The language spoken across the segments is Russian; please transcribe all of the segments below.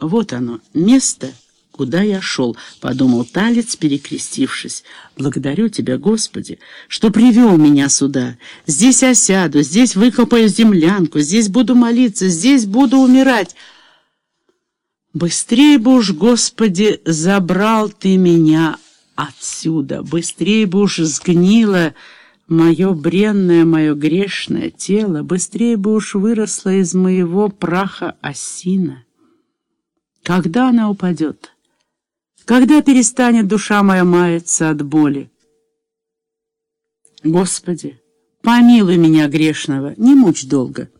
Вот оно, место, куда я шел, — подумал Талец, перекрестившись. Благодарю тебя, Господи, что привел меня сюда. Здесь осяду, здесь выкопаю землянку, здесь буду молиться, здесь буду умирать. Быстрее бы уж, Господи, забрал ты меня отсюда, быстрее бы уж сгнило мое бренное, мое грешное тело, быстрее бы уж выросло из моего праха осина. Когда она упадет? Когда перестанет душа моя маяться от боли? Господи, помилуй меня грешного, не мучь долго.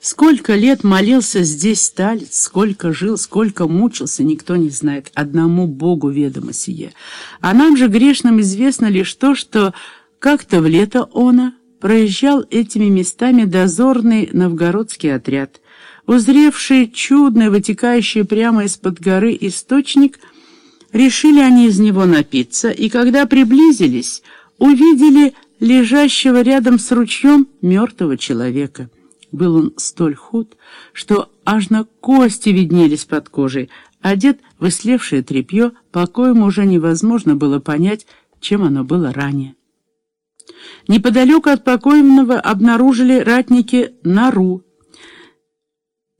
Сколько лет молился здесь сталец, сколько жил, сколько мучился, никто не знает. Одному Богу ведомо сие. А нам же грешным известно лишь то, что как-то в лето она проезжал этими местами дозорный новгородский отряд. Узревший чудный, вытекающий прямо из-под горы источник, решили они из него напиться, и когда приблизились, увидели лежащего рядом с ручьем мертвого человека. Был он столь худ, что аж на кости виднелись под кожей, одет в ислевшее тряпье, по уже невозможно было понять, чем оно было ранее. Неподалеку от покойного обнаружили ратники нору,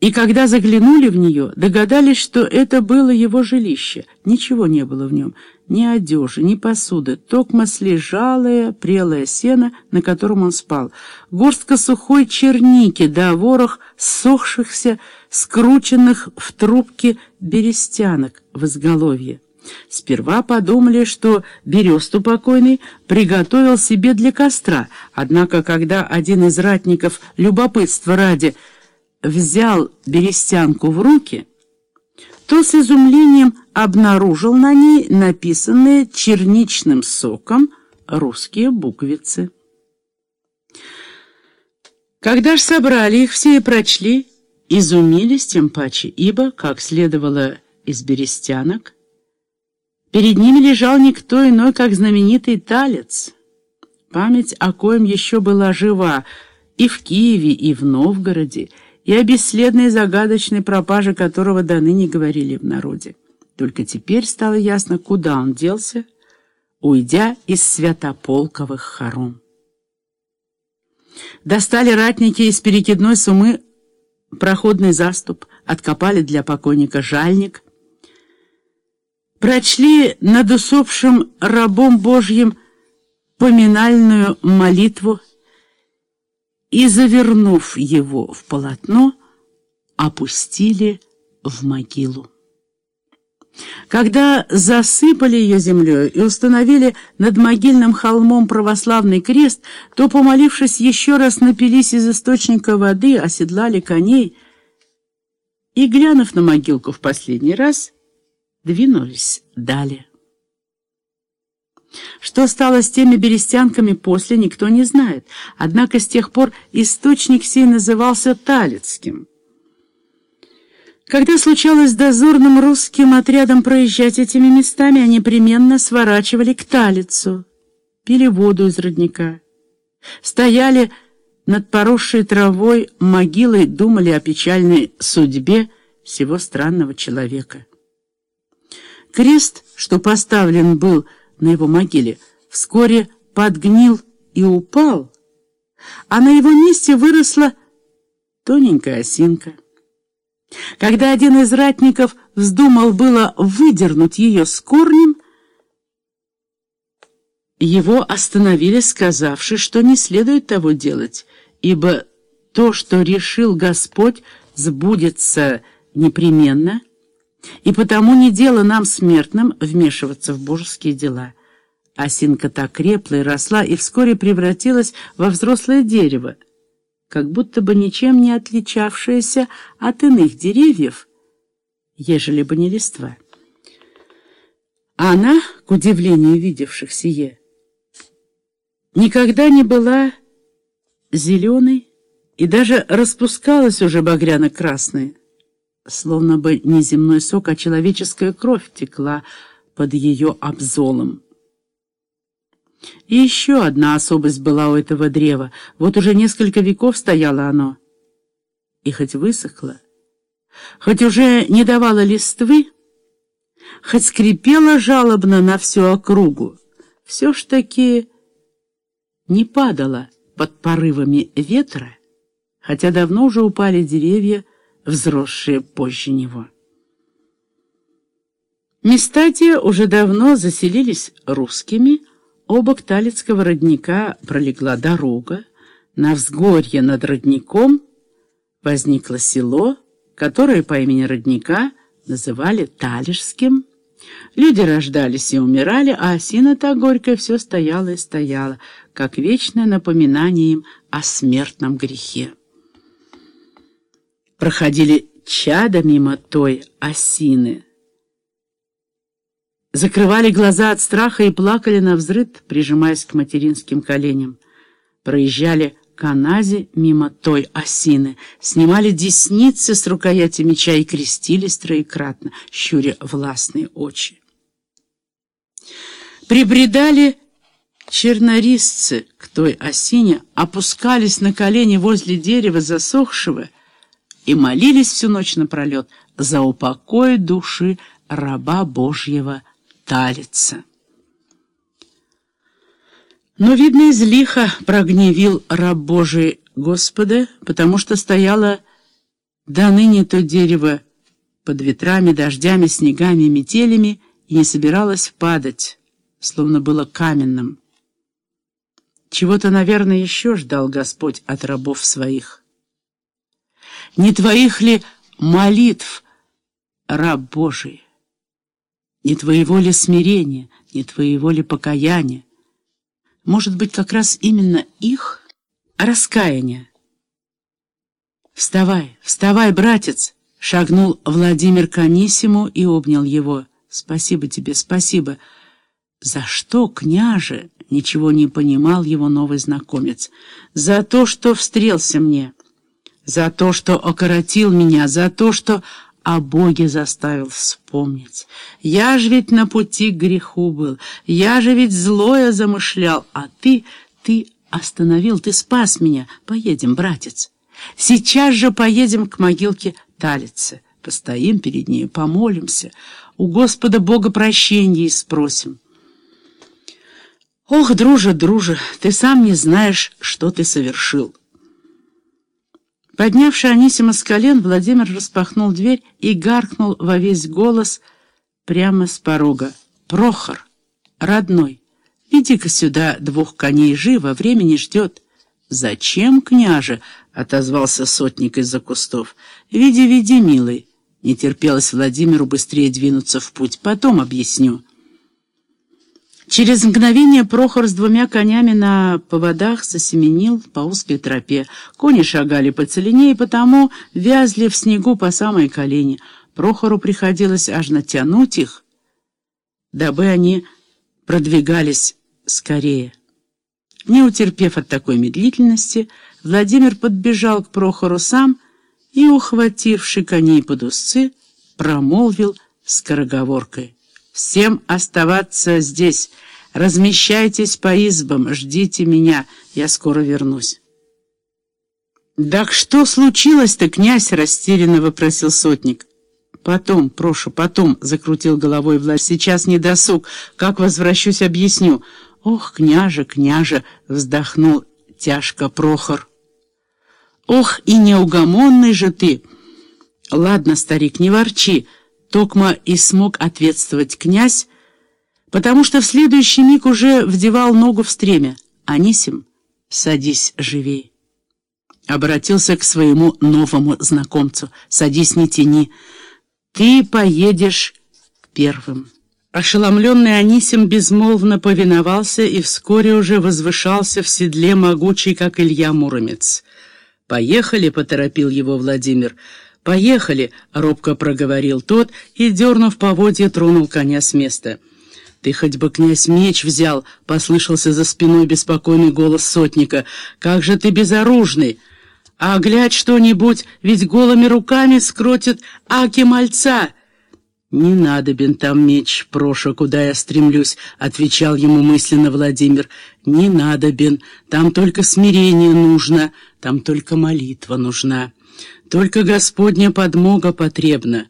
и когда заглянули в нее, догадались, что это было его жилище. Ничего не было в нем, ни одежи, ни посуды, токмо слежалое, прелое сено, на котором он спал, горстка сухой черники да ворох сохшихся, скрученных в трубке берестянок в изголовье. Сперва подумали, что бересту покойный приготовил себе для костра, однако, когда один из ратников любопытства ради взял берестянку в руки, то с изумлением обнаружил на ней написанные черничным соком русские буквицы. Когда ж собрали их все и прочли, изумились тем паче, ибо, как следовало из берестянок, перед ними лежал никто иной, как знаменитый талец, память о коем еще была жива и в Киеве, и в Новгороде, и о бесследной загадочной пропаже которого до ныне говорили в народе. Только теперь стало ясно, куда он делся, уйдя из святополковых хором. Достали ратники из перекидной сумы проходный заступ, откопали для покойника жальник, прочли над усопшим рабом Божьим поминальную молитву, и, завернув его в полотно, опустили в могилу. Когда засыпали ее землей и установили над могильным холмом православный крест, то, помолившись еще раз, напились из источника воды, оседлали коней и, глянув на могилку в последний раз, двинулись далее. Что стало с теми берестянками после, никто не знает. Однако с тех пор источник сей назывался Талицким. Когда случалось дозорным русским отрядом проезжать этими местами, они непременно сворачивали к Талицу, пили воду из родника, стояли над поросшей травой могилой, думали о печальной судьбе всего странного человека. Крест, что поставлен был на его могиле, вскоре подгнил и упал, а на его месте выросла тоненькая осинка. Когда один из ратников вздумал было выдернуть ее с корнем, его остановили, сказавши, что не следует того делать, ибо то, что решил Господь, сбудется непременно — и потому не дело нам, смертным, вмешиваться в божеские дела. Осинка так крепла и росла, и вскоре превратилась во взрослое дерево, как будто бы ничем не отличавшееся от иных деревьев, ежели бы не листва. Она, к удивлению видевших сие, никогда не была зеленой и даже распускалась уже багряно-красной словно бы не земной сок, а человеческая кровь текла под ее обзолом. И еще одна особость была у этого древа. Вот уже несколько веков стояло оно. И хоть высохло, хоть уже не давала листвы, хоть скрипела жалобно на всю округу, все ж таки не падала под порывами ветра, хотя давно уже упали деревья, взросшие позже него. Места те уже давно заселились русскими, оба Кталицкого родника пролегла дорога, на взгорье над родником возникло село, которое по имени родника называли Талишским. Люди рождались и умирали, а осина та горькая все стояла и стояла, как вечное напоминание им о смертном грехе. Проходили чада мимо той осины, закрывали глаза от страха и плакали на взрыд, прижимаясь к материнским коленям. Проезжали каназе мимо той осины, снимали десницы с рукояти меча и крестились троекратно, щуря властные очи. Прибредали чернорисцы к той осине, опускались на колени возле дерева засохшего и молились всю ночь напролет за упокой души раба Божьего талица. Но, видно, излихо прогневил раб Божий Господа, потому что стояло до ныне то дерево под ветрами, дождями, снегами метелями и не собиралось падать, словно было каменным. Чего-то, наверное, еще ждал Господь от рабов своих. Не твоих ли молитв, раб Божий? Не твоего ли смирения, не твоего ли покаяния? Может быть, как раз именно их раскаяние? «Вставай, вставай, братец!» — шагнул Владимир к Анисиму и обнял его. «Спасибо тебе, спасибо!» «За что, княже?» — ничего не понимал его новый знакомец. «За то, что встрелся мне, за то, что окоротил меня, за то, что о Боге заставил вспомнить. Я же ведь на пути к греху был, я же ведь злое замышлял, а ты, ты остановил, ты спас меня. Поедем, братец. Сейчас же поедем к могилке Талицы. Постоим перед ней, помолимся, у Господа Бога прощения спросим. Ох, друже, друже, ты сам не знаешь, что ты совершил. Поднявший Анисима с колен, Владимир распахнул дверь и гаркнул во весь голос прямо с порога. «Прохор, родной, иди-ка сюда, двух коней живо, времени ждет». «Зачем, княже?» — отозвался сотник из-за кустов. «Веди, веди, милый». Не терпелось Владимиру быстрее двинуться в путь. «Потом объясню». Через мгновение Прохор с двумя конями на поводах засеменил по узкой тропе. Кони шагали по целине и потому вязли в снегу по самой колени. Прохору приходилось аж натянуть их, дабы они продвигались скорее. Не утерпев от такой медлительности, Владимир подбежал к Прохору сам и, ухвативший коней под узцы, промолвил скороговоркой. Всем оставаться здесь. Размещайтесь по избам, ждите меня, я скоро вернусь. «Так что случилось-то, князь?» — растерянно вопросил сотник. «Потом, прошу, потом», — закрутил головой Влад. «Сейчас не досуг. Как возвращусь, объясню». «Ох, княже, княже!» — вздохнул тяжко Прохор. «Ох, и неугомонный же ты!» «Ладно, старик, не ворчи!» Токма и смог ответствовать князь, потому что в следующий миг уже вдевал ногу в стремя. «Анисим, садись живей!» Обратился к своему новому знакомцу. «Садись, не тяни. Ты поедешь первым». Ошеломленный Анисим безмолвно повиновался и вскоре уже возвышался в седле могучий, как Илья Муромец. «Поехали», — поторопил его Владимир, — «Поехали!» — робко проговорил тот и, дернув поводья, тронул коня с места. «Ты хоть бы, князь, меч взял!» — послышался за спиной беспокойный голос сотника. «Как же ты безоружный! А глядь что-нибудь, ведь голыми руками скротит аки мальца!» «Не надо, там меч, Проша, куда я стремлюсь», — отвечал ему мысленно Владимир. «Не надо, Бен, там только смирение нужно, там только молитва нужна». Только Господня подмога потребна.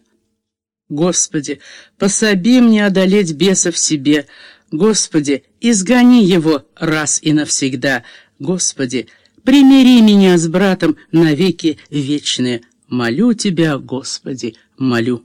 Господи, пособи мне одолеть беса в себе. Господи, изгони его раз и навсегда. Господи, примири меня с братом навеки вечные. Молю Тебя, Господи, молю.